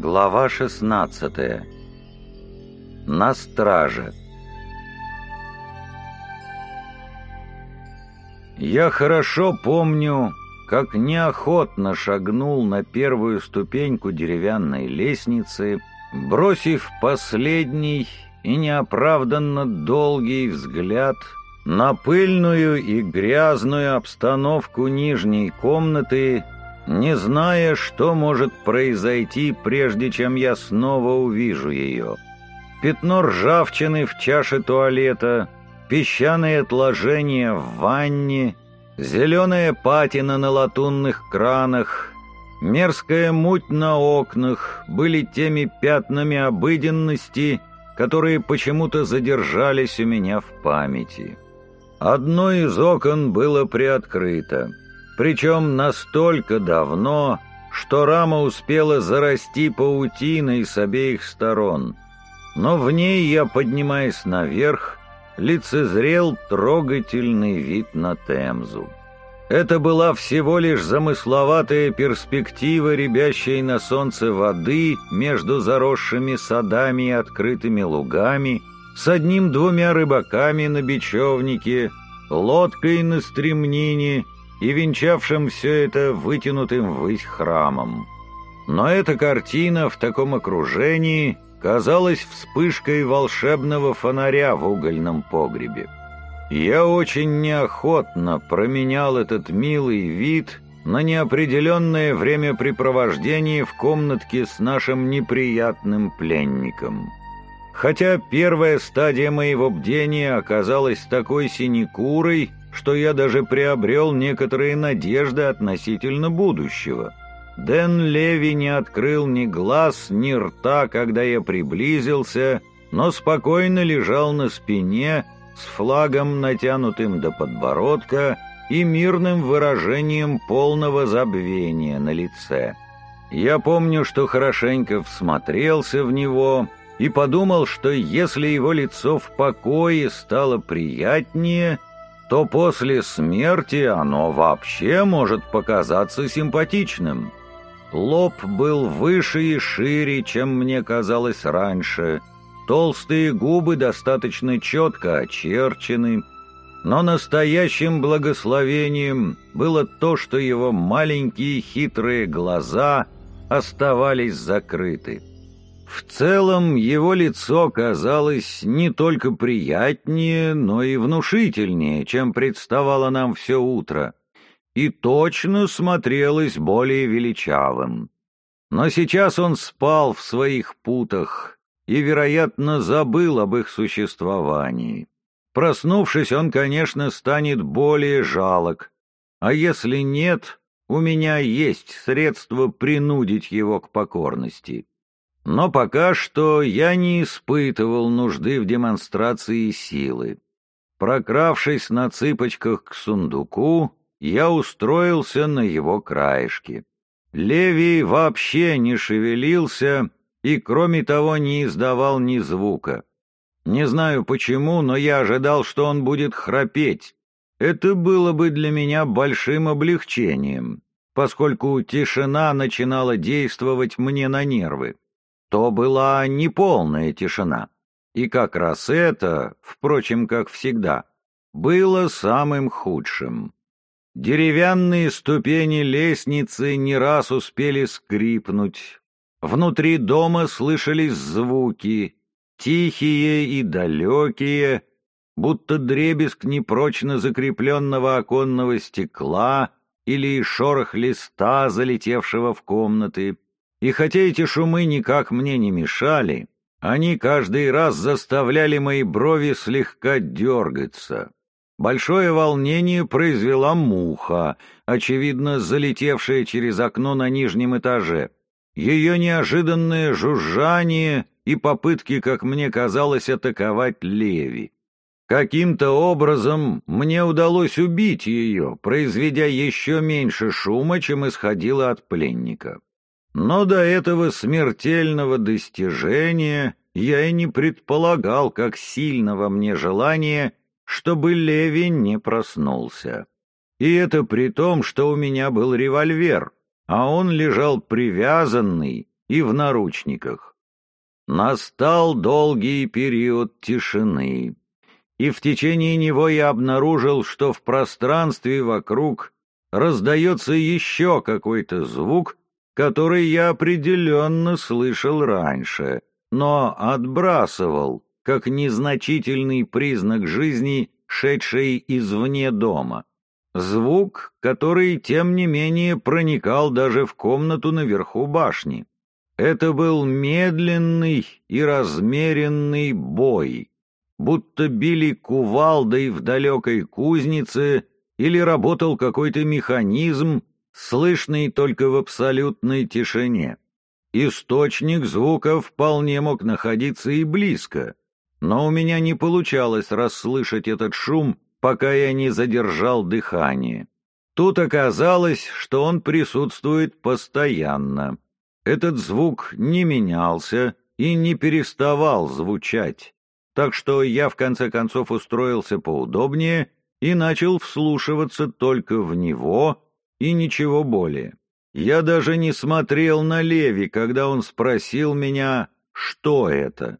Глава 16. На страже. Я хорошо помню, как неохотно шагнул на первую ступеньку деревянной лестницы, бросив последний и неоправданно долгий взгляд на пыльную и грязную обстановку нижней комнаты, не зная, что может произойти, прежде чем я снова увижу ее. Пятно ржавчины в чаше туалета, песчаные отложения в ванне, зеленая патина на латунных кранах, мерзкая муть на окнах были теми пятнами обыденности, которые почему-то задержались у меня в памяти. Одно из окон было приоткрыто, причем настолько давно, что рама успела зарасти паутиной с обеих сторон. Но в ней я, поднимаясь наверх, лицезрел трогательный вид на Темзу. Это была всего лишь замысловатая перспектива рябящей на солнце воды между заросшими садами и открытыми лугами, с одним-двумя рыбаками на бечевнике, лодкой на стремнине и венчавшим все это вытянутым ввысь храмом. Но эта картина в таком окружении казалась вспышкой волшебного фонаря в угольном погребе. Я очень неохотно променял этот милый вид на неопределенное времяпрепровождение в комнатке с нашим неприятным пленником. Хотя первая стадия моего бдения оказалась такой синекурой, что я даже приобрел некоторые надежды относительно будущего. Дэн Леви не открыл ни глаз, ни рта, когда я приблизился, но спокойно лежал на спине, с флагом, натянутым до подбородка, и мирным выражением полного забвения на лице. Я помню, что хорошенько всмотрелся в него и подумал, что если его лицо в покое стало приятнее, то после смерти оно вообще может показаться симпатичным. Лоб был выше и шире, чем мне казалось раньше — Толстые губы достаточно четко очерчены, но настоящим благословением было то, что его маленькие хитрые глаза оставались закрыты. В целом его лицо казалось не только приятнее, но и внушительнее, чем представало нам все утро, и точно смотрелось более величавым. Но сейчас он спал в своих путах, и, вероятно, забыл об их существовании. Проснувшись, он, конечно, станет более жалок, а если нет, у меня есть средства принудить его к покорности. Но пока что я не испытывал нужды в демонстрации силы. Прокравшись на цыпочках к сундуку, я устроился на его краешке. Левий вообще не шевелился, и, кроме того, не издавал ни звука. Не знаю почему, но я ожидал, что он будет храпеть. Это было бы для меня большим облегчением, поскольку тишина начинала действовать мне на нервы. То была неполная тишина. И как раз это, впрочем, как всегда, было самым худшим. Деревянные ступени лестницы не раз успели скрипнуть, Внутри дома слышались звуки, тихие и далекие, будто дребезг непрочно закрепленного оконного стекла или шорох листа, залетевшего в комнаты. И хотя эти шумы никак мне не мешали, они каждый раз заставляли мои брови слегка дергаться. Большое волнение произвела муха, очевидно, залетевшая через окно на нижнем этаже — ее неожиданное жужжание и попытки, как мне казалось, атаковать Леви. Каким-то образом мне удалось убить ее, произведя еще меньше шума, чем исходило от пленника. Но до этого смертельного достижения я и не предполагал, как сильно во мне желание, чтобы Леви не проснулся. И это при том, что у меня был револьвер — а он лежал привязанный, и в наручниках. Настал долгий период тишины, и в течение него я обнаружил, что в пространстве вокруг раздается еще какой-то звук, который я определенно слышал раньше, но отбрасывал, как незначительный признак жизни, шедшей извне дома. Звук, который, тем не менее, проникал даже в комнату наверху башни. Это был медленный и размеренный бой, будто били кувалдой в далекой кузнице или работал какой-то механизм, слышный только в абсолютной тишине. Источник звука вполне мог находиться и близко, но у меня не получалось расслышать этот шум, пока я не задержал дыхание. Тут оказалось, что он присутствует постоянно. Этот звук не менялся и не переставал звучать, так что я в конце концов устроился поудобнее и начал вслушиваться только в него и ничего более. Я даже не смотрел на Леви, когда он спросил меня, что это.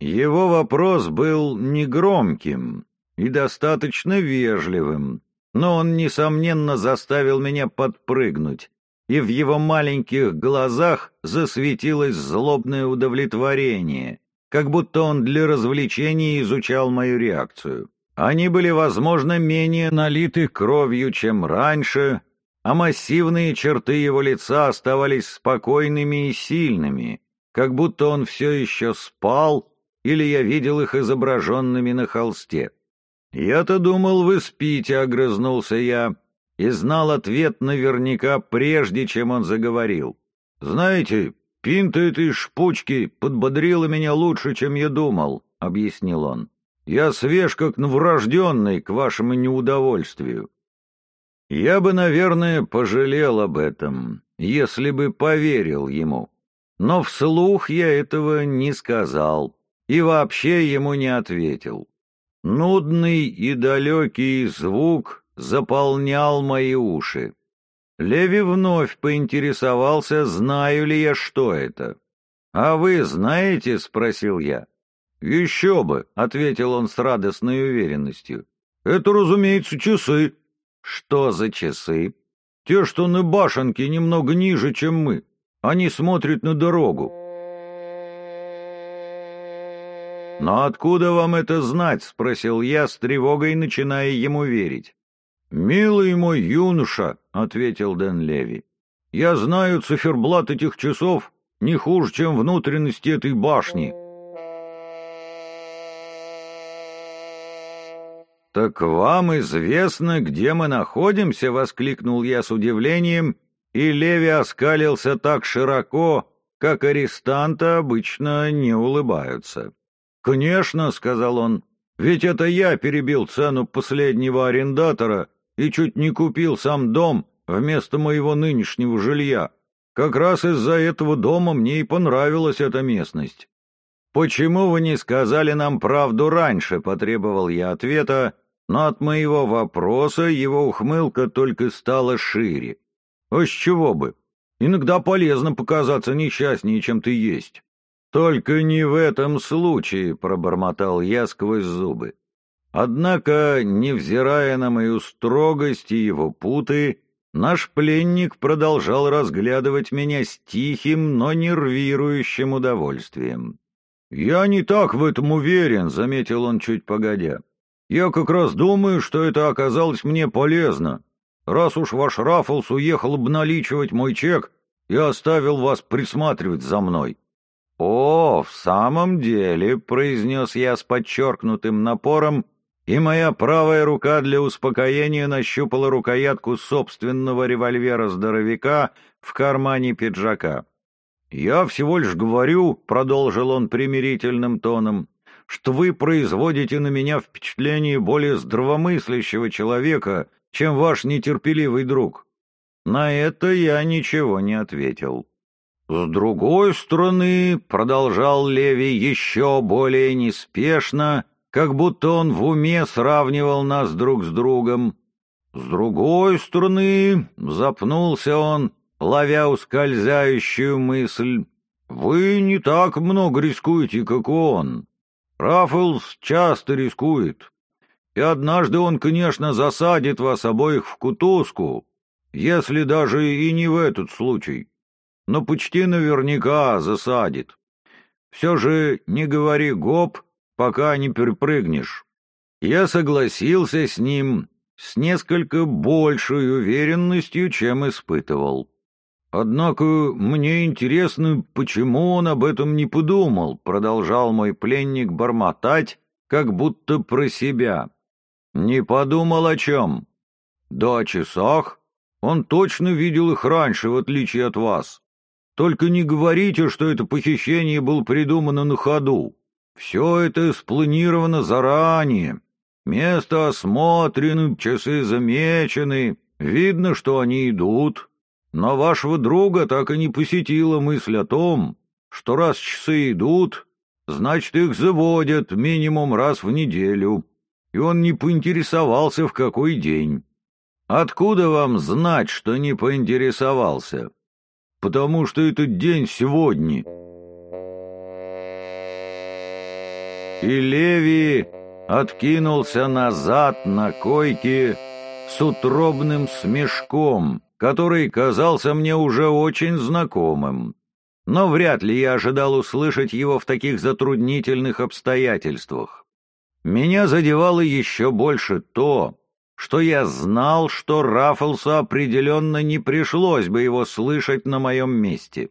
Его вопрос был негромким и достаточно вежливым, но он, несомненно, заставил меня подпрыгнуть, и в его маленьких глазах засветилось злобное удовлетворение, как будто он для развлечения изучал мою реакцию. Они были, возможно, менее налиты кровью, чем раньше, а массивные черты его лица оставались спокойными и сильными, как будто он все еще спал, или я видел их изображенными на холсте. «Я-то думал, вы спите», — огрызнулся я, и знал ответ наверняка, прежде чем он заговорил. «Знаете, пинта этой шпучки подбодрила меня лучше, чем я думал», — объяснил он. «Я свеж, как новорожденный, к вашему неудовольствию. Я бы, наверное, пожалел об этом, если бы поверил ему. Но вслух я этого не сказал и вообще ему не ответил. Нудный и далекий звук заполнял мои уши. Леви вновь поинтересовался, знаю ли я, что это. «А вы знаете?» — спросил я. «Еще бы», — ответил он с радостной уверенностью. «Это, разумеется, часы». «Что за часы?» «Те, что на башенке немного ниже, чем мы. Они смотрят на дорогу». «Но откуда вам это знать?» — спросил я с тревогой, начиная ему верить. «Милый мой юноша», — ответил Дэн Леви, — «я знаю циферблат этих часов не хуже, чем внутренности этой башни». «Так вам известно, где мы находимся?» — воскликнул я с удивлением, и Леви оскалился так широко, как арестанты обычно не улыбаются. «Конечно», — сказал он, — «ведь это я перебил цену последнего арендатора и чуть не купил сам дом вместо моего нынешнего жилья. Как раз из-за этого дома мне и понравилась эта местность». «Почему вы не сказали нам правду раньше?» — потребовал я ответа, но от моего вопроса его ухмылка только стала шире. А с чего бы? Иногда полезно показаться несчастнее, чем ты есть. Только не в этом случае, пробормотал я сквозь зубы. Однако, невзирая на мою строгость и его путы, наш пленник продолжал разглядывать меня с тихим, но нервирующим удовольствием. «Я не так в этом уверен», — заметил он чуть погодя. Я как раз думаю, что это оказалось мне полезно. Раз уж ваш Раффлс уехал обналичивать мой чек и оставил вас присматривать за мной. «О, в самом деле», — произнес я с подчеркнутым напором, и моя правая рука для успокоения нащупала рукоятку собственного револьвера-здоровяка в кармане пиджака. «Я всего лишь говорю», — продолжил он примирительным тоном, что вы производите на меня впечатление более здравомыслящего человека, чем ваш нетерпеливый друг». На это я ничего не ответил. «С другой стороны», — продолжал Леви еще более неспешно, как будто он в уме сравнивал нас друг с другом. «С другой стороны», — запнулся он, ловя ускользающую мысль, Вы не так много рискуете, как он. Раффлс часто рискует. И однажды он, конечно, засадит вас обоих в кутузку, если даже и не в этот случай. Но почти наверняка засадит. Все же не говори гоп, пока не перепрыгнешь. Я согласился с ним с несколько большей уверенностью, чем испытывал. Однако мне интересно, почему он об этом не подумал, продолжал мой пленник бормотать, как будто про себя. Не подумал о чем? Да о часах. Он точно видел их раньше, в отличие от вас. Только не говорите, что это похищение было придумано на ходу. Все это спланировано заранее. Место осмотрено, часы замечены, видно, что они идут. Но вашего друга так и не посетила мысль о том, что раз часы идут, значит, их заводят минимум раз в неделю, и он не поинтересовался, в какой день. Откуда вам знать, что не поинтересовался? Потому что этот день сегодня. И Леви откинулся назад на койке с утробным смешком, который казался мне уже очень знакомым. Но вряд ли я ожидал услышать его в таких затруднительных обстоятельствах. Меня задевало еще больше то, что я знал, что Раффлсу определенно не пришлось бы его слышать на моем месте.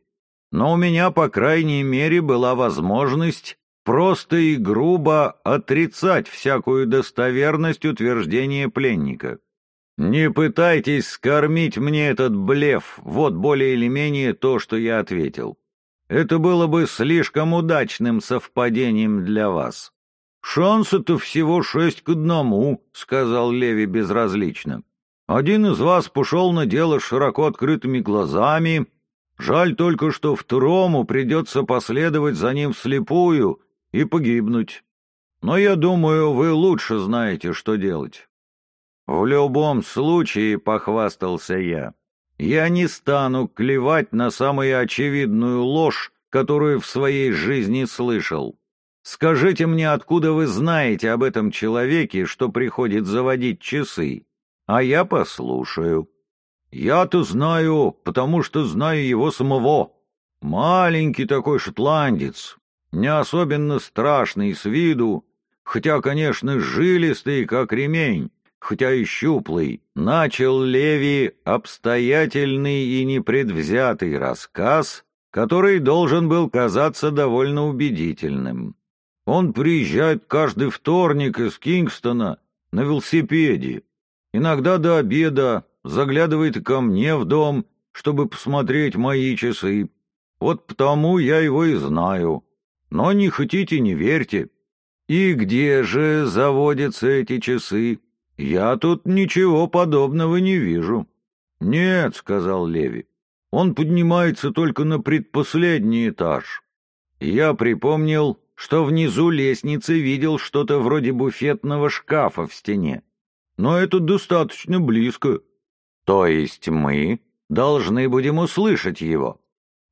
Но у меня, по крайней мере, была возможность просто и грубо отрицать всякую достоверность утверждения пленника. «Не пытайтесь скормить мне этот блеф, вот более или менее то, что я ответил. Это было бы слишком удачным совпадением для вас». «Шансы-то всего шесть к одному», — сказал Леви безразлично. «Один из вас пошел на дело широко открытыми глазами. Жаль только, что второму придется последовать за ним вслепую и погибнуть. Но я думаю, вы лучше знаете, что делать». «В любом случае», — похвастался я, — «я не стану клевать на самую очевидную ложь, которую в своей жизни слышал. Скажите мне, откуда вы знаете об этом человеке, что приходит заводить часы, а я послушаю». «Я-то знаю, потому что знаю его самого. Маленький такой шотландец, не особенно страшный с виду, хотя, конечно, жилистый, как ремень, хотя и щуплый, начал Леви обстоятельный и непредвзятый рассказ, который должен был казаться довольно убедительным. Он приезжает каждый вторник из Кингстона на велосипеде. Иногда до обеда заглядывает ко мне в дом, чтобы посмотреть мои часы. Вот потому я его и знаю. Но не хотите, не верьте. И где же заводятся эти часы? «Я тут ничего подобного не вижу». «Нет», — сказал Леви, — «он поднимается только на предпоследний этаж». Я припомнил, что внизу лестницы видел что-то вроде буфетного шкафа в стене. Но это достаточно близко. То есть мы должны будем услышать его.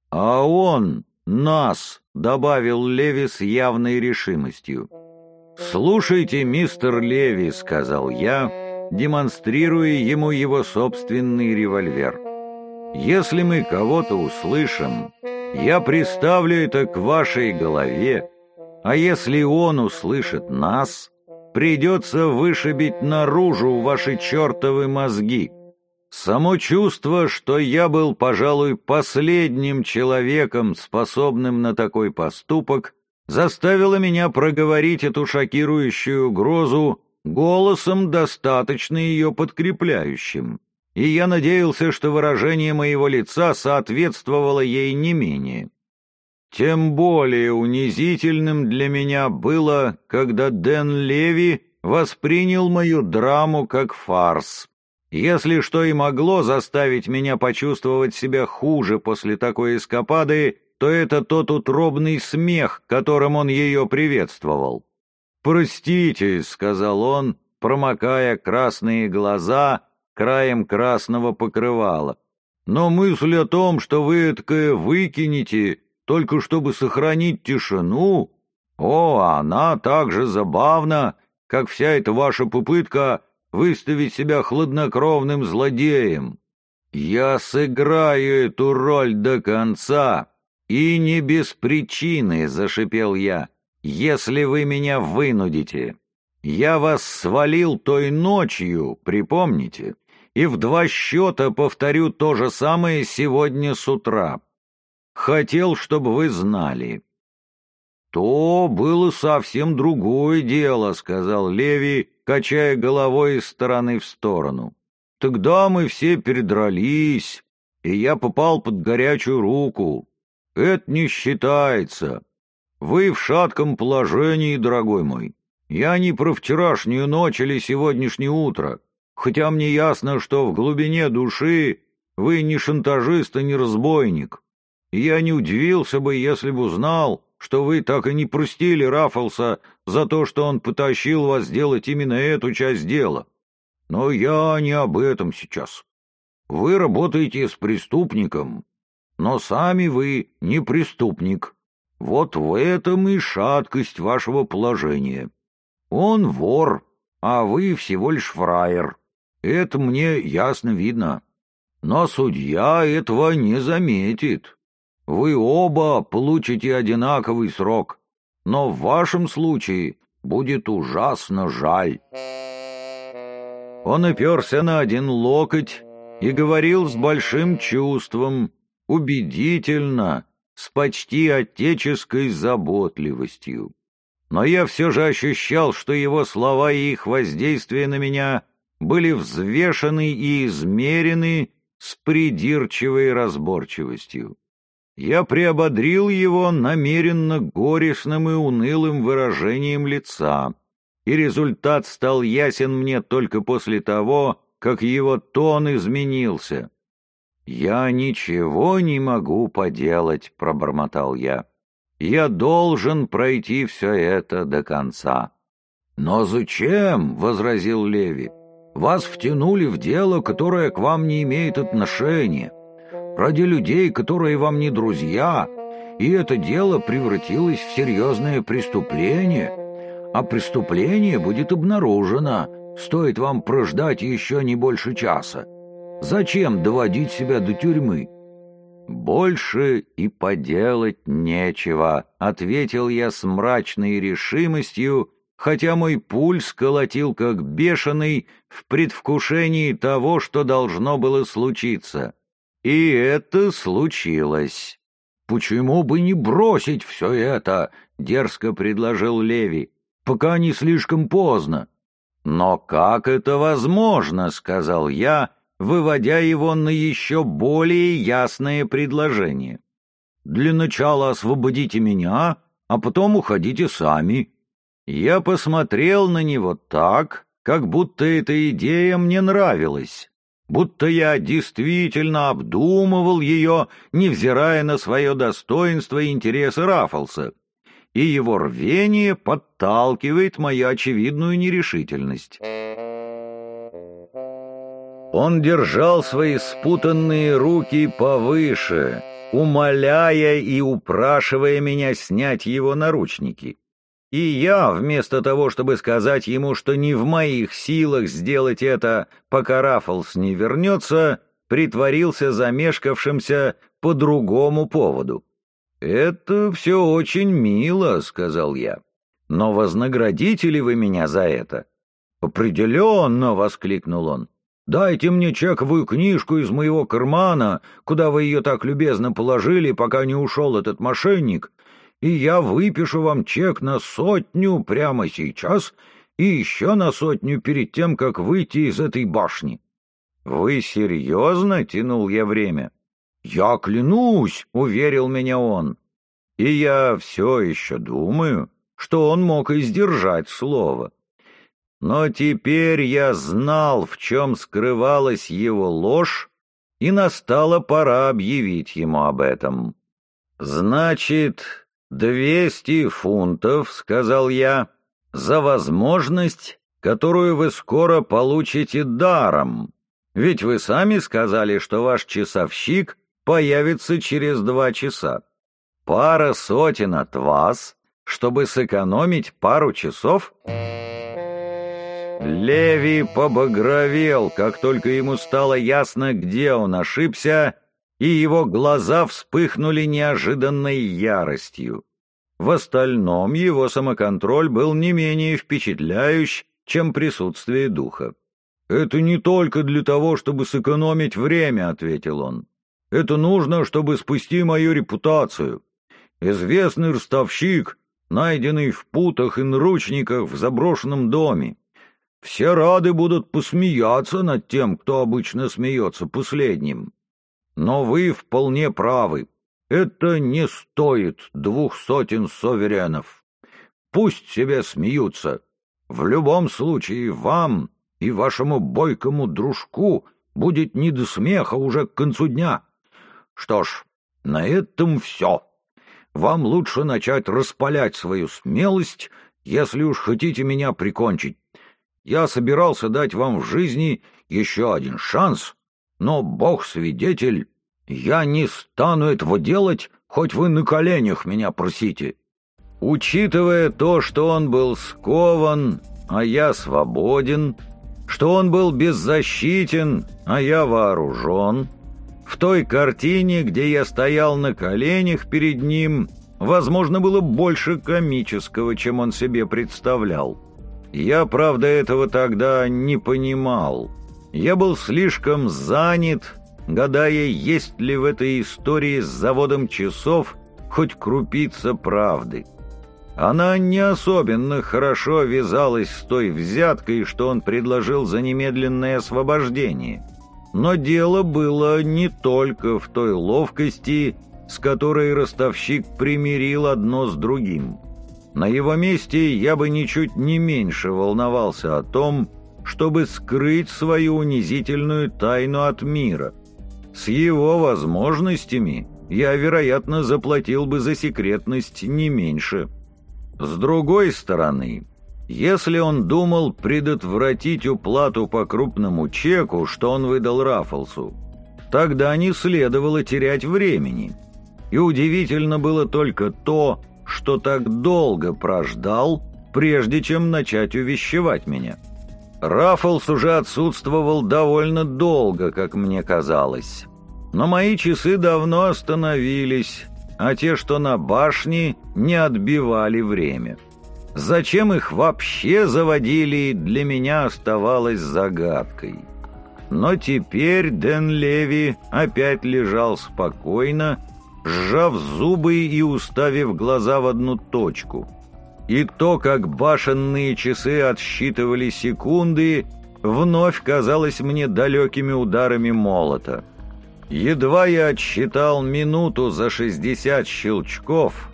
А он нас, — добавил Леви с явной решимостью. «Слушайте, мистер Леви», — сказал я, демонстрируя ему его собственный револьвер. «Если мы кого-то услышим, я приставлю это к вашей голове, а если он услышит нас, придется вышибить наружу ваши чертовы мозги». Само чувство, что я был, пожалуй, последним человеком, способным на такой поступок, заставила меня проговорить эту шокирующую угрозу голосом, достаточно ее подкрепляющим, и я надеялся, что выражение моего лица соответствовало ей не менее. Тем более унизительным для меня было, когда Дэн Леви воспринял мою драму как фарс. Если что и могло заставить меня почувствовать себя хуже после такой эскапады, то это тот утробный смех, которым он ее приветствовал. «Простите», — сказал он, промокая красные глаза краем красного покрывала. «Но мысль о том, что вы это выкинете, только чтобы сохранить тишину? О, она так же забавна, как вся эта ваша попытка выставить себя хладнокровным злодеем. Я сыграю эту роль до конца, и не без причины, — зашипел я, — если вы меня вынудите. Я вас свалил той ночью, припомните, и в два счета повторю то же самое сегодня с утра. Хотел, чтобы вы знали. «То было совсем другое дело», — сказал Леви, качая головой из стороны в сторону. «Тогда мы все передрались, и я попал под горячую руку. Это не считается. Вы в шатком положении, дорогой мой. Я не про вчерашнюю ночь или сегодняшнее утро, хотя мне ясно, что в глубине души вы не шантажист и не разбойник. Я не удивился бы, если бы узнал, что вы так и не простили Раффлса за то, что он потащил вас сделать именно эту часть дела. Но я не об этом сейчас. Вы работаете с преступником, но сами вы не преступник. Вот в этом и шаткость вашего положения. Он вор, а вы всего лишь фраер. Это мне ясно видно. Но судья этого не заметит. Вы оба получите одинаковый срок, но в вашем случае будет ужасно жаль. Он оперся на один локоть и говорил с большим чувством, убедительно, с почти отеческой заботливостью. Но я все же ощущал, что его слова и их воздействие на меня были взвешены и измерены с придирчивой разборчивостью. Я приободрил его намеренно горестным и унылым выражением лица, и результат стал ясен мне только после того, как его тон изменился. «Я ничего не могу поделать», — пробормотал я. «Я должен пройти все это до конца». «Но зачем?» — возразил Леви. «Вас втянули в дело, которое к вам не имеет отношения ради людей, которые вам не друзья, и это дело превратилось в серьезное преступление, а преступление будет обнаружено, стоит вам прождать еще не больше часа. Зачем доводить себя до тюрьмы?» «Больше и поделать нечего», — ответил я с мрачной решимостью, хотя мой пульс колотил как бешеный в предвкушении того, что должно было случиться. И это случилось. «Почему бы не бросить все это?» — дерзко предложил Леви. «Пока не слишком поздно». «Но как это возможно?» — сказал я, выводя его на еще более ясное предложение. «Для начала освободите меня, а потом уходите сами». Я посмотрел на него так, как будто эта идея мне нравилась будто я действительно обдумывал ее, невзирая на свое достоинство и интересы Раффлса, и его рвение подталкивает мою очевидную нерешительность. Он держал свои спутанные руки повыше, умоляя и упрашивая меня снять его наручники. И я, вместо того, чтобы сказать ему, что не в моих силах сделать это, пока Раффлс не вернется, притворился замешкавшимся по другому поводу. «Это все очень мило», — сказал я. «Но вознаградите ли вы меня за это?» «Определенно!» — воскликнул он. «Дайте мне чековую книжку из моего кармана, куда вы ее так любезно положили, пока не ушел этот мошенник, и я выпишу вам чек на сотню прямо сейчас и еще на сотню перед тем, как выйти из этой башни. — Вы серьезно? — тянул я время. — Я клянусь, — уверил меня он. И я все еще думаю, что он мог и сдержать слово. Но теперь я знал, в чем скрывалась его ложь, и настала пора объявить ему об этом. Значит, «Двести фунтов», — сказал я, — «за возможность, которую вы скоро получите даром. Ведь вы сами сказали, что ваш часовщик появится через два часа». пара сотен от вас, чтобы сэкономить пару часов? Леви побагровел, как только ему стало ясно, где он ошибся, и его глаза вспыхнули неожиданной яростью. В остальном его самоконтроль был не менее впечатляющий, чем присутствие духа. «Это не только для того, чтобы сэкономить время», — ответил он. «Это нужно, чтобы спасти мою репутацию. Известный ростовщик, найденный в путах и наручниках в заброшенном доме. Все рады будут посмеяться над тем, кто обычно смеется последним. Но вы вполне правы. Это не стоит двух сотен суверенов. Пусть себе смеются. В любом случае вам и вашему бойкому дружку будет не до смеха уже к концу дня. Что ж, на этом все. Вам лучше начать распалять свою смелость, если уж хотите меня прикончить. Я собирался дать вам в жизни еще один шанс, но, бог свидетель, я не стану этого делать, хоть вы на коленях меня просите. Учитывая то, что он был скован, а я свободен, что он был беззащитен, а я вооружен, в той картине, где я стоял на коленях перед ним, возможно, было больше комического, чем он себе представлял. Я, правда, этого тогда не понимал. Я был слишком занят, гадая, есть ли в этой истории с заводом часов хоть крупица правды. Она не особенно хорошо вязалась с той взяткой, что он предложил за немедленное освобождение. Но дело было не только в той ловкости, с которой ростовщик примирил одно с другим. На его месте я бы ничуть не меньше волновался о том, чтобы скрыть свою унизительную тайну от мира — с его возможностями я, вероятно, заплатил бы за секретность не меньше. С другой стороны, если он думал предотвратить уплату по крупному чеку, что он выдал Раффлсу, тогда не следовало терять времени. И удивительно было только то, что так долго прождал, прежде чем начать увещевать меня. Раффлс уже отсутствовал довольно долго, как мне казалось. Но мои часы давно остановились, а те, что на башне, не отбивали время. Зачем их вообще заводили, для меня оставалось загадкой. Но теперь Дэн Леви опять лежал спокойно, сжав зубы и уставив глаза в одну точку. И то, как башенные часы отсчитывали секунды, вновь казалось мне далекими ударами молота. Едва я отсчитал минуту за шестьдесят щелчков,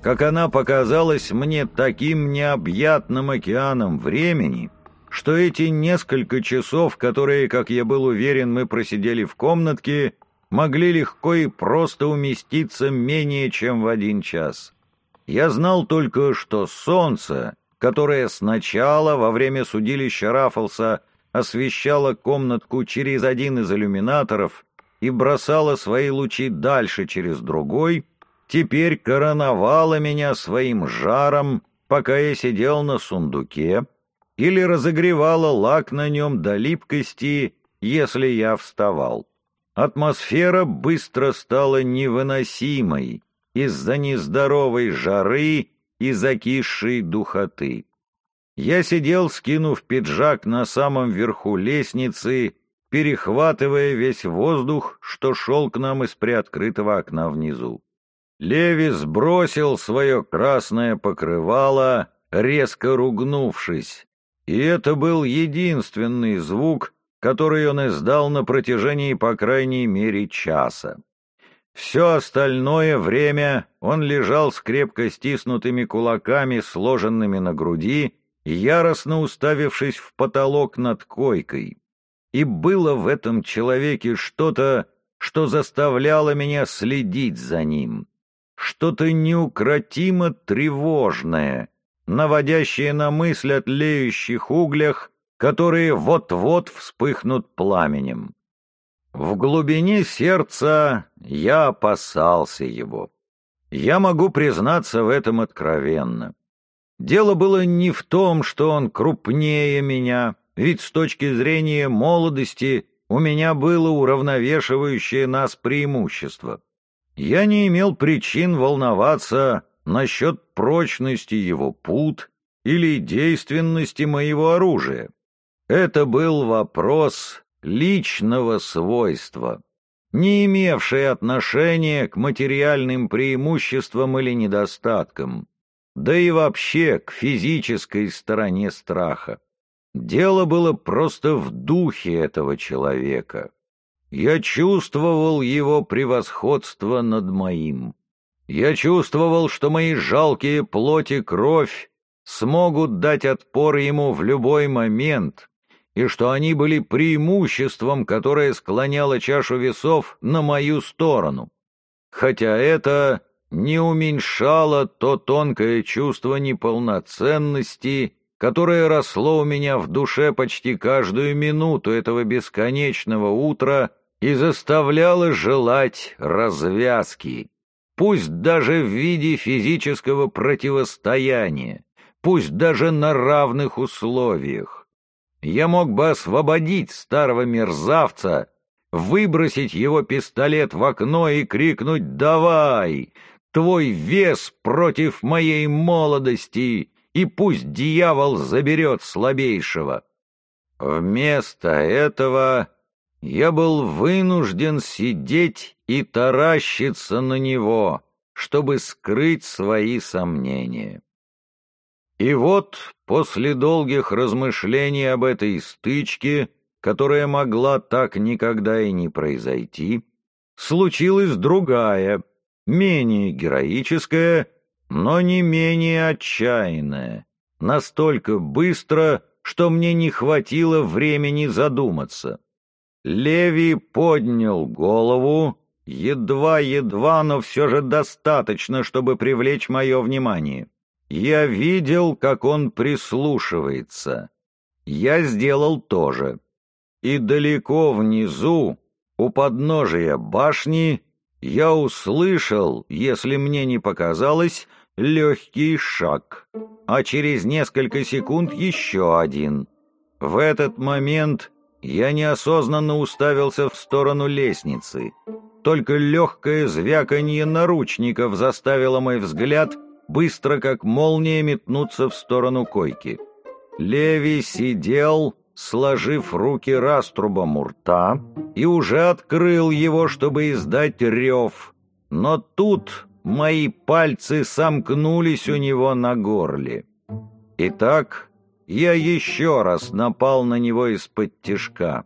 как она показалась мне таким необъятным океаном времени, что эти несколько часов, которые, как я был уверен, мы просидели в комнатке, могли легко и просто уместиться менее чем в один час. Я знал только, что солнце, которое сначала во время судилища Раффлса освещало комнатку через один из иллюминаторов, и бросала свои лучи дальше через другой, теперь короновала меня своим жаром, пока я сидел на сундуке, или разогревала лак на нем до липкости, если я вставал. Атмосфера быстро стала невыносимой из-за нездоровой жары и закисшей духоты. Я сидел, скинув пиджак на самом верху лестницы, перехватывая весь воздух, что шел к нам из приоткрытого окна внизу. Леви сбросил свое красное покрывало, резко ругнувшись, и это был единственный звук, который он издал на протяжении по крайней мере часа. Все остальное время он лежал с крепко стиснутыми кулаками, сложенными на груди, яростно уставившись в потолок над койкой и было в этом человеке что-то, что заставляло меня следить за ним, что-то неукротимо тревожное, наводящее на мысль о тлеющих углях, которые вот-вот вспыхнут пламенем. В глубине сердца я опасался его. Я могу признаться в этом откровенно. Дело было не в том, что он крупнее меня, ведь с точки зрения молодости у меня было уравновешивающее нас преимущество. Я не имел причин волноваться насчет прочности его пут или действенности моего оружия. Это был вопрос личного свойства, не имевший отношения к материальным преимуществам или недостаткам, да и вообще к физической стороне страха. Дело было просто в духе этого человека. Я чувствовал его превосходство над моим. Я чувствовал, что мои жалкие плоти кровь смогут дать отпор ему в любой момент, и что они были преимуществом, которое склоняло чашу весов на мою сторону. Хотя это не уменьшало то тонкое чувство неполноценности, которое росло у меня в душе почти каждую минуту этого бесконечного утра и заставляло желать развязки, пусть даже в виде физического противостояния, пусть даже на равных условиях. Я мог бы освободить старого мерзавца, выбросить его пистолет в окно и крикнуть «Давай! Твой вес против моей молодости!» и пусть дьявол заберет слабейшего. Вместо этого я был вынужден сидеть и таращиться на него, чтобы скрыть свои сомнения. И вот, после долгих размышлений об этой стычке, которая могла так никогда и не произойти, случилась другая, менее героическая, но не менее отчаянная, настолько быстро, что мне не хватило времени задуматься. Леви поднял голову, едва-едва, но все же достаточно, чтобы привлечь мое внимание. Я видел, как он прислушивается. Я сделал то же. И далеко внизу, у подножия башни, я услышал, если мне не показалось, легкий шаг, а через несколько секунд еще один. В этот момент я неосознанно уставился в сторону лестницы. Только легкое звяканье наручников заставило мой взгляд быстро как молния метнуться в сторону койки. Леви сидел, сложив руки раструбом у рта, и уже открыл его, чтобы издать рев. Но тут мои пальцы сомкнулись у него на горле. Итак, я еще раз напал на него из-под тишка.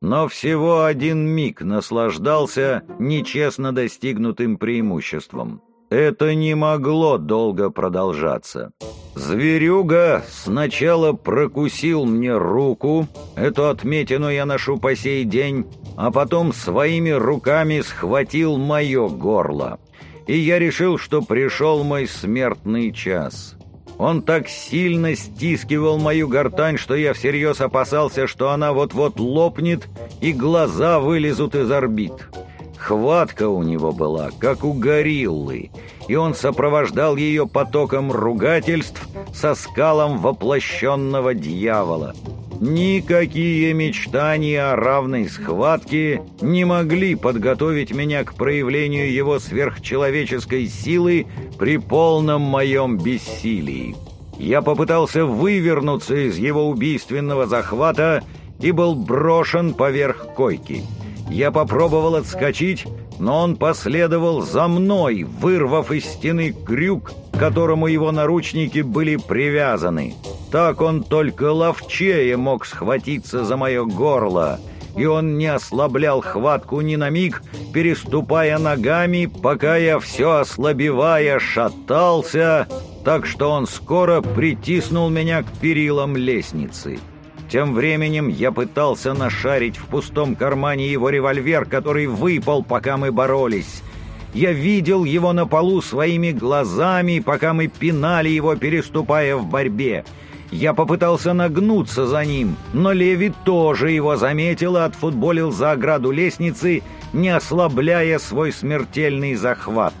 Но всего один миг наслаждался нечестно достигнутым преимуществом. Это не могло долго продолжаться. Зверюга сначала прокусил мне руку, эту отметину я ношу по сей день, а потом своими руками схватил мое горло. И я решил, что пришел мой смертный час. Он так сильно стискивал мою гортань, что я всерьез опасался, что она вот-вот лопнет и глаза вылезут из орбит. Хватка у него была, как у гориллы, и он сопровождал ее потоком ругательств со скалом воплощенного дьявола. Никакие мечтания о равной схватке не могли подготовить меня к проявлению его сверхчеловеческой силы при полном моем бессилии. Я попытался вывернуться из его убийственного захвата и был брошен поверх койки. Я попробовал отскочить, но он последовал за мной, вырвав из стены крюк, к которому его наручники были привязаны. Так он только ловчее мог схватиться за мое горло, и он не ослаблял хватку ни на миг, переступая ногами, пока я все ослабевая шатался, так что он скоро притиснул меня к перилам лестницы. Тем временем я пытался нашарить в пустом кармане его револьвер, который выпал, пока мы боролись. Я видел его на полу своими глазами, пока мы пинали его, переступая в борьбе. Я попытался нагнуться за ним, но Леви тоже его заметил и отфутболил за ограду лестницы, не ослабляя свой смертельный захват.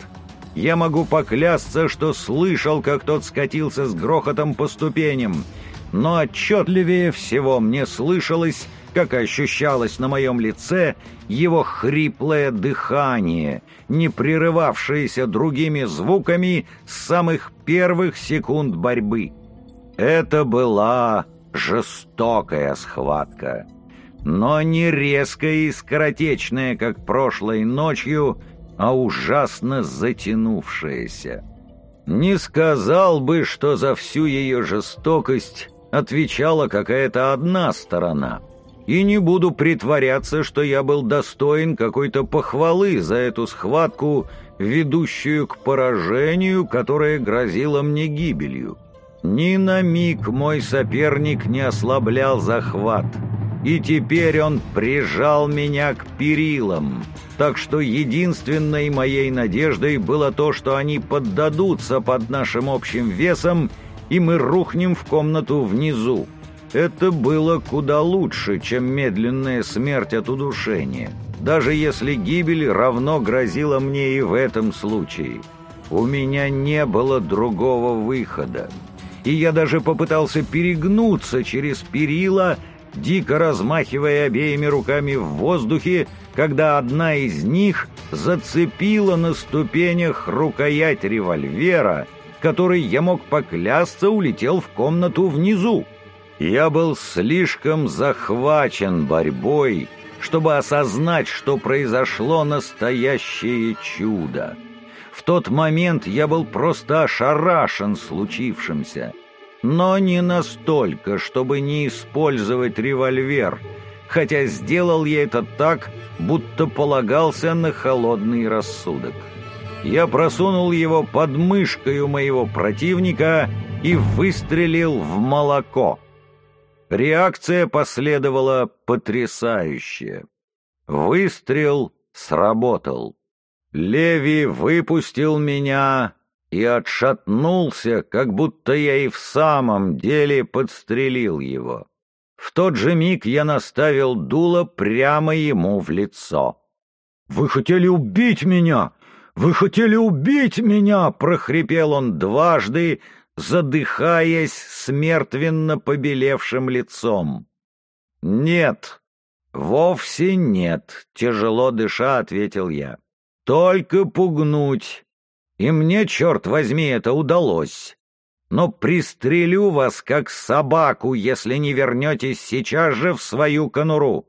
Я могу поклясться, что слышал, как тот скатился с грохотом по ступеням, но отчетливее всего мне слышалось, как ощущалось на моем лице, его хриплое дыхание, не прерывавшееся другими звуками с самых первых секунд борьбы. Это была жестокая схватка, но не резкая и скоротечная, как прошлой ночью, а ужасно затянувшаяся. Не сказал бы, что за всю ее жестокость отвечала какая-то одна сторона. И не буду притворяться, что я был достоин какой-то похвалы за эту схватку, ведущую к поражению, которое грозило мне гибелью. Ни на миг мой соперник не ослаблял захват — и теперь он прижал меня к перилам. Так что единственной моей надеждой было то, что они поддадутся под нашим общим весом, и мы рухнем в комнату внизу. Это было куда лучше, чем медленная смерть от удушения, даже если гибель равно грозила мне и в этом случае. У меня не было другого выхода. И я даже попытался перегнуться через перила, дико размахивая обеими руками в воздухе, когда одна из них зацепила на ступенях рукоять револьвера, который, я мог поклясться, улетел в комнату внизу. Я был слишком захвачен борьбой, чтобы осознать, что произошло настоящее чудо. В тот момент я был просто ошарашен случившимся — но не настолько, чтобы не использовать револьвер, хотя сделал я это так, будто полагался на холодный рассудок. Я просунул его под мышкой моего противника и выстрелил в молоко. Реакция последовала потрясающая. Выстрел сработал. Леви выпустил меня и отшатнулся, как будто я и в самом деле подстрелил его. В тот же миг я наставил дуло прямо ему в лицо. «Вы хотели убить меня! Вы хотели убить меня!» — прохрипел он дважды, задыхаясь смертвенно побелевшим лицом. «Нет, вовсе нет», — тяжело дыша ответил я. «Только пугнуть, и мне, черт возьми, это удалось. Но пристрелю вас, как собаку, если не вернетесь сейчас же в свою конуру».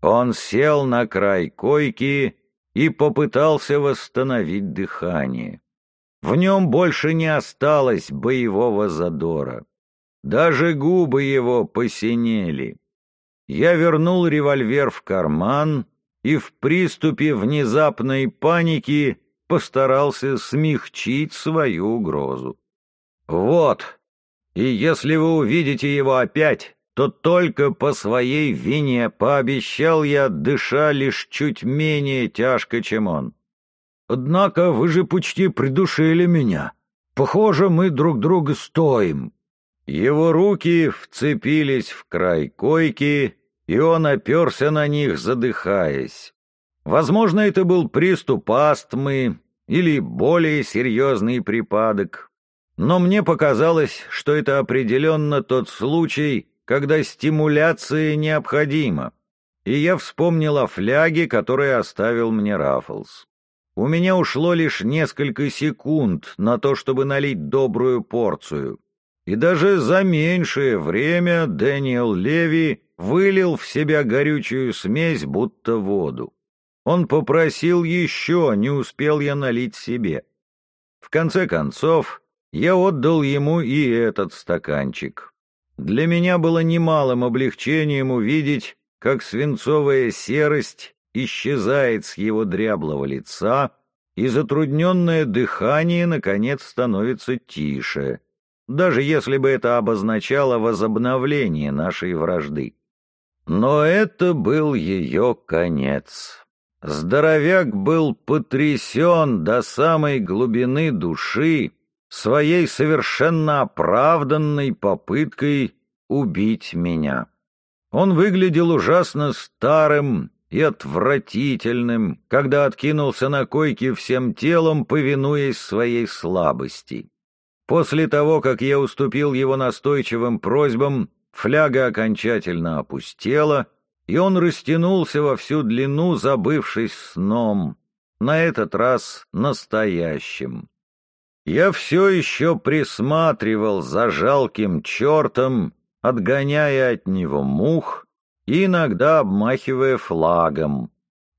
Он сел на край койки и попытался восстановить дыхание. В нем больше не осталось боевого задора. Даже губы его посинели. Я вернул револьвер в карман и в приступе внезапной паники постарался смягчить свою угрозу. «Вот, и если вы увидите его опять, то только по своей вине пообещал я, дыша лишь чуть менее тяжко, чем он. Однако вы же почти придушили меня. Похоже, мы друг друга стоим». Его руки вцепились в край койки, и он оперся на них, задыхаясь. Возможно, это был приступ астмы или более серьезный припадок. Но мне показалось, что это определенно тот случай, когда стимуляция необходима. И я вспомнил о фляге, которую оставил мне Раффлс. У меня ушло лишь несколько секунд на то, чтобы налить добрую порцию. И даже за меньшее время Дэниел Леви вылил в себя горючую смесь, будто воду. Он попросил еще, не успел я налить себе. В конце концов, я отдал ему и этот стаканчик. Для меня было немалым облегчением увидеть, как свинцовая серость исчезает с его дряблого лица, и затрудненное дыхание, наконец, становится тише, даже если бы это обозначало возобновление нашей вражды. Но это был ее конец. Здоровяк был потрясен до самой глубины души своей совершенно оправданной попыткой убить меня. Он выглядел ужасно старым и отвратительным, когда откинулся на койке всем телом, повинуясь своей слабости. После того, как я уступил его настойчивым просьбам, фляга окончательно опустела, и он растянулся во всю длину, забывшись сном, на этот раз настоящим. Я все еще присматривал за жалким чертом, отгоняя от него мух и иногда обмахивая флагом.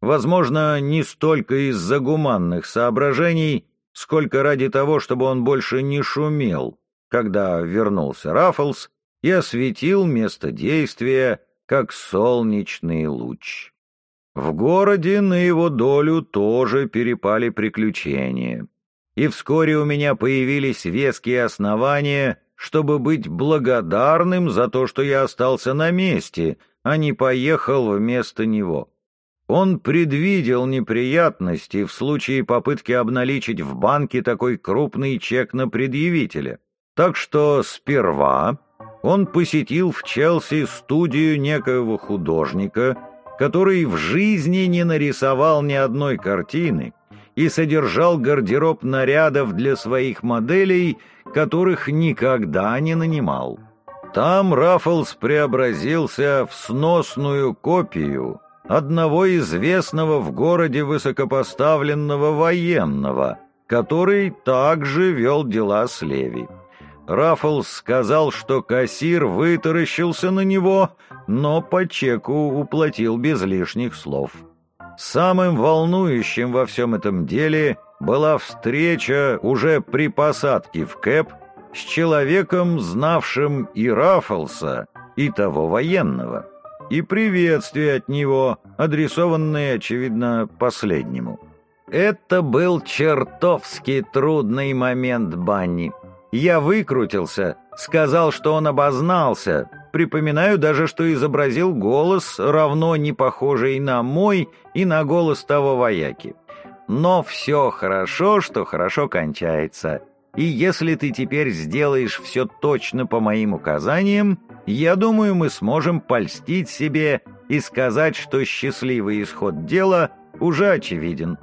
Возможно, не столько из-за гуманных соображений, сколько ради того, чтобы он больше не шумел, когда вернулся Раффлс и осветил место действия, как солнечный луч. В городе на его долю тоже перепали приключения, и вскоре у меня появились веские основания, чтобы быть благодарным за то, что я остался на месте, а не поехал вместо него. Он предвидел неприятности в случае попытки обналичить в банке такой крупный чек на предъявителя. Так что сперва он посетил в Челси студию некоего художника, который в жизни не нарисовал ни одной картины и содержал гардероб нарядов для своих моделей, которых никогда не нанимал. Там Раффлс преобразился в сносную копию одного известного в городе высокопоставленного военного, который также вел дела с Леви. Раффлс сказал, что кассир вытаращился на него, но по чеку уплатил без лишних слов. Самым волнующим во всем этом деле была встреча уже при посадке в Кэп с человеком, знавшим и Раффлса, и того военного и приветствие от него, адресованное, очевидно, последнему. Это был чертовски трудный момент Банни. Я выкрутился, сказал, что он обознался. Припоминаю даже, что изобразил голос, равно не похожий на мой и на голос того вояки. Но все хорошо, что хорошо кончается. И если ты теперь сделаешь все точно по моим указаниям, я думаю, мы сможем польстить себе и сказать, что счастливый исход дела уже очевиден.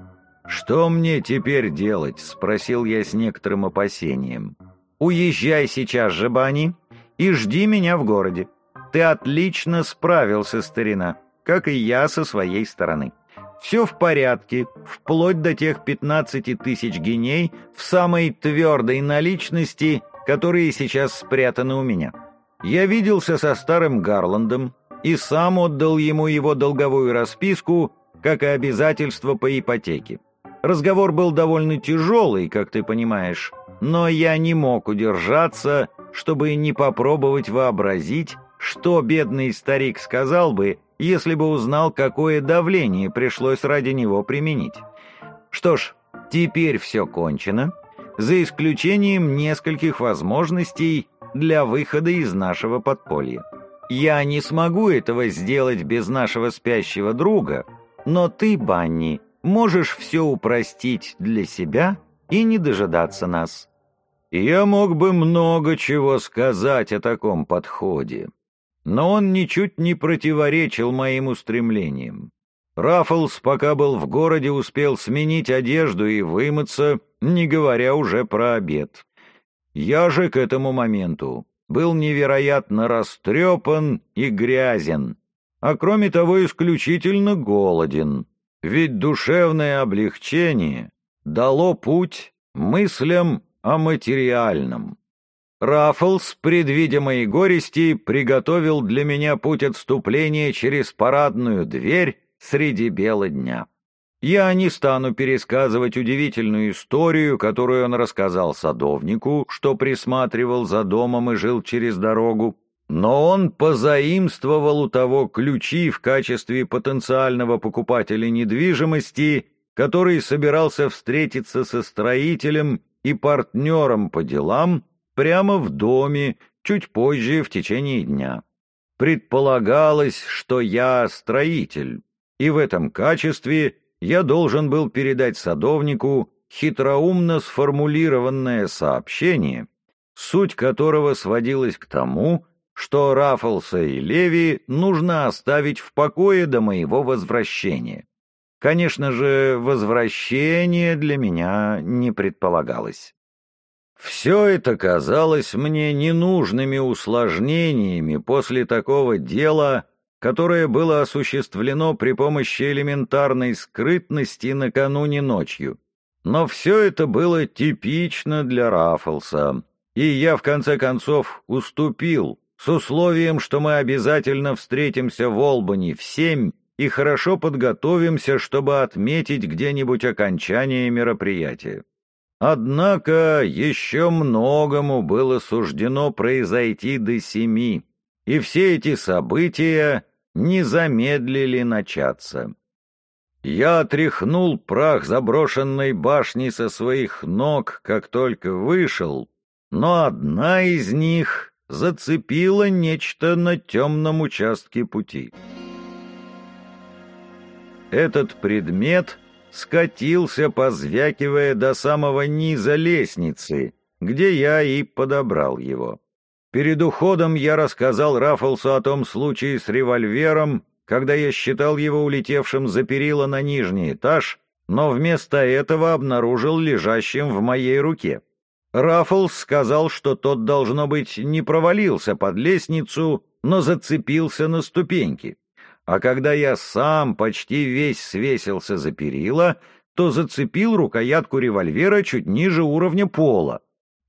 «Что мне теперь делать?» — спросил я с некоторым опасением. «Уезжай сейчас же, Бани, и жди меня в городе. Ты отлично справился, старина, как и я со своей стороны. Все в порядке, вплоть до тех 15 тысяч геней в самой твердой наличности, которые сейчас спрятаны у меня. Я виделся со старым Гарландом и сам отдал ему его долговую расписку, как и обязательство по ипотеке. Разговор был довольно тяжелый, как ты понимаешь, но я не мог удержаться, чтобы не попробовать вообразить, что бедный старик сказал бы, если бы узнал, какое давление пришлось ради него применить. Что ж, теперь все кончено, за исключением нескольких возможностей для выхода из нашего подполья. Я не смогу этого сделать без нашего спящего друга, но ты, Банни, можешь все упростить для себя и не дожидаться нас. Я мог бы много чего сказать о таком подходе, но он ничуть не противоречил моим устремлениям. Раффлс, пока был в городе, успел сменить одежду и вымыться, не говоря уже про обед. Я же к этому моменту был невероятно растрепан и грязен, а кроме того исключительно голоден, ведь душевное облегчение дало путь мыслям о материальном. Раффлс, предвидя мои горести, приготовил для меня путь отступления через парадную дверь среди бела дня. Я не стану пересказывать удивительную историю, которую он рассказал садовнику, что присматривал за домом и жил через дорогу, но он позаимствовал у того ключи в качестве потенциального покупателя недвижимости, который собирался встретиться со строителем и партнером по делам, прямо в доме, чуть позже в течение дня. Предполагалось, что я строитель, и в этом качестве я должен был передать садовнику хитроумно сформулированное сообщение, суть которого сводилась к тому, что Раффлса и Леви нужно оставить в покое до моего возвращения. Конечно же, возвращение для меня не предполагалось. Все это казалось мне ненужными усложнениями после такого дела, которое было осуществлено при помощи элементарной скрытности накануне ночью. Но все это было типично для Раффлса, и я в конце концов уступил, с условием, что мы обязательно встретимся в Олбани в семь и хорошо подготовимся, чтобы отметить где-нибудь окончание мероприятия. Однако еще многому было суждено произойти до семи, и все эти события не замедлили начаться. Я отряхнул прах заброшенной башни со своих ног, как только вышел, но одна из них зацепила нечто на темном участке пути. Этот предмет скатился, позвякивая до самого низа лестницы, где я и подобрал его. Перед уходом я рассказал Раффлсу о том случае с револьвером, когда я считал его улетевшим за перила на нижний этаж, но вместо этого обнаружил лежащим в моей руке. Раффлс сказал, что тот, должно быть, не провалился под лестницу, но зацепился на ступеньки а когда я сам почти весь свесился за перила, то зацепил рукоятку револьвера чуть ниже уровня пола.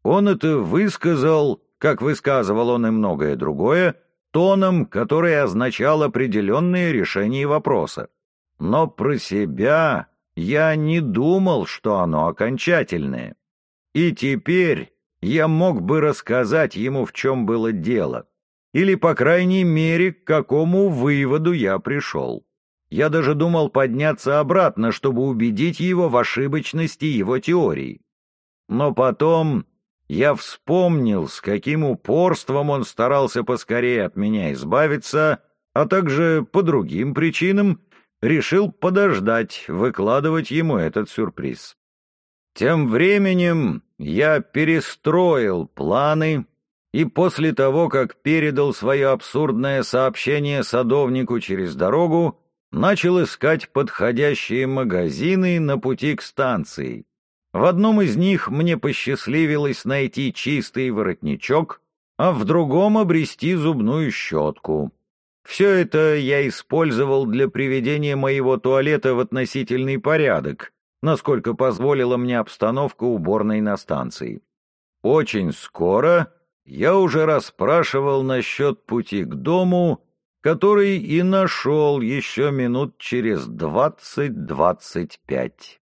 Он это высказал, как высказывал он и многое другое, тоном, который означал определенное решение вопроса. Но про себя я не думал, что оно окончательное. И теперь я мог бы рассказать ему, в чем было дело или, по крайней мере, к какому выводу я пришел. Я даже думал подняться обратно, чтобы убедить его в ошибочности его теории. Но потом я вспомнил, с каким упорством он старался поскорее от меня избавиться, а также по другим причинам решил подождать, выкладывать ему этот сюрприз. Тем временем я перестроил планы, и после того, как передал свое абсурдное сообщение садовнику через дорогу, начал искать подходящие магазины на пути к станции. В одном из них мне посчастливилось найти чистый воротничок, а в другом обрести зубную щетку. Все это я использовал для приведения моего туалета в относительный порядок, насколько позволила мне обстановка уборной на станции. Очень скоро я уже расспрашивал насчет пути к дому, который и нашел еще минут через двадцать-двадцать пять.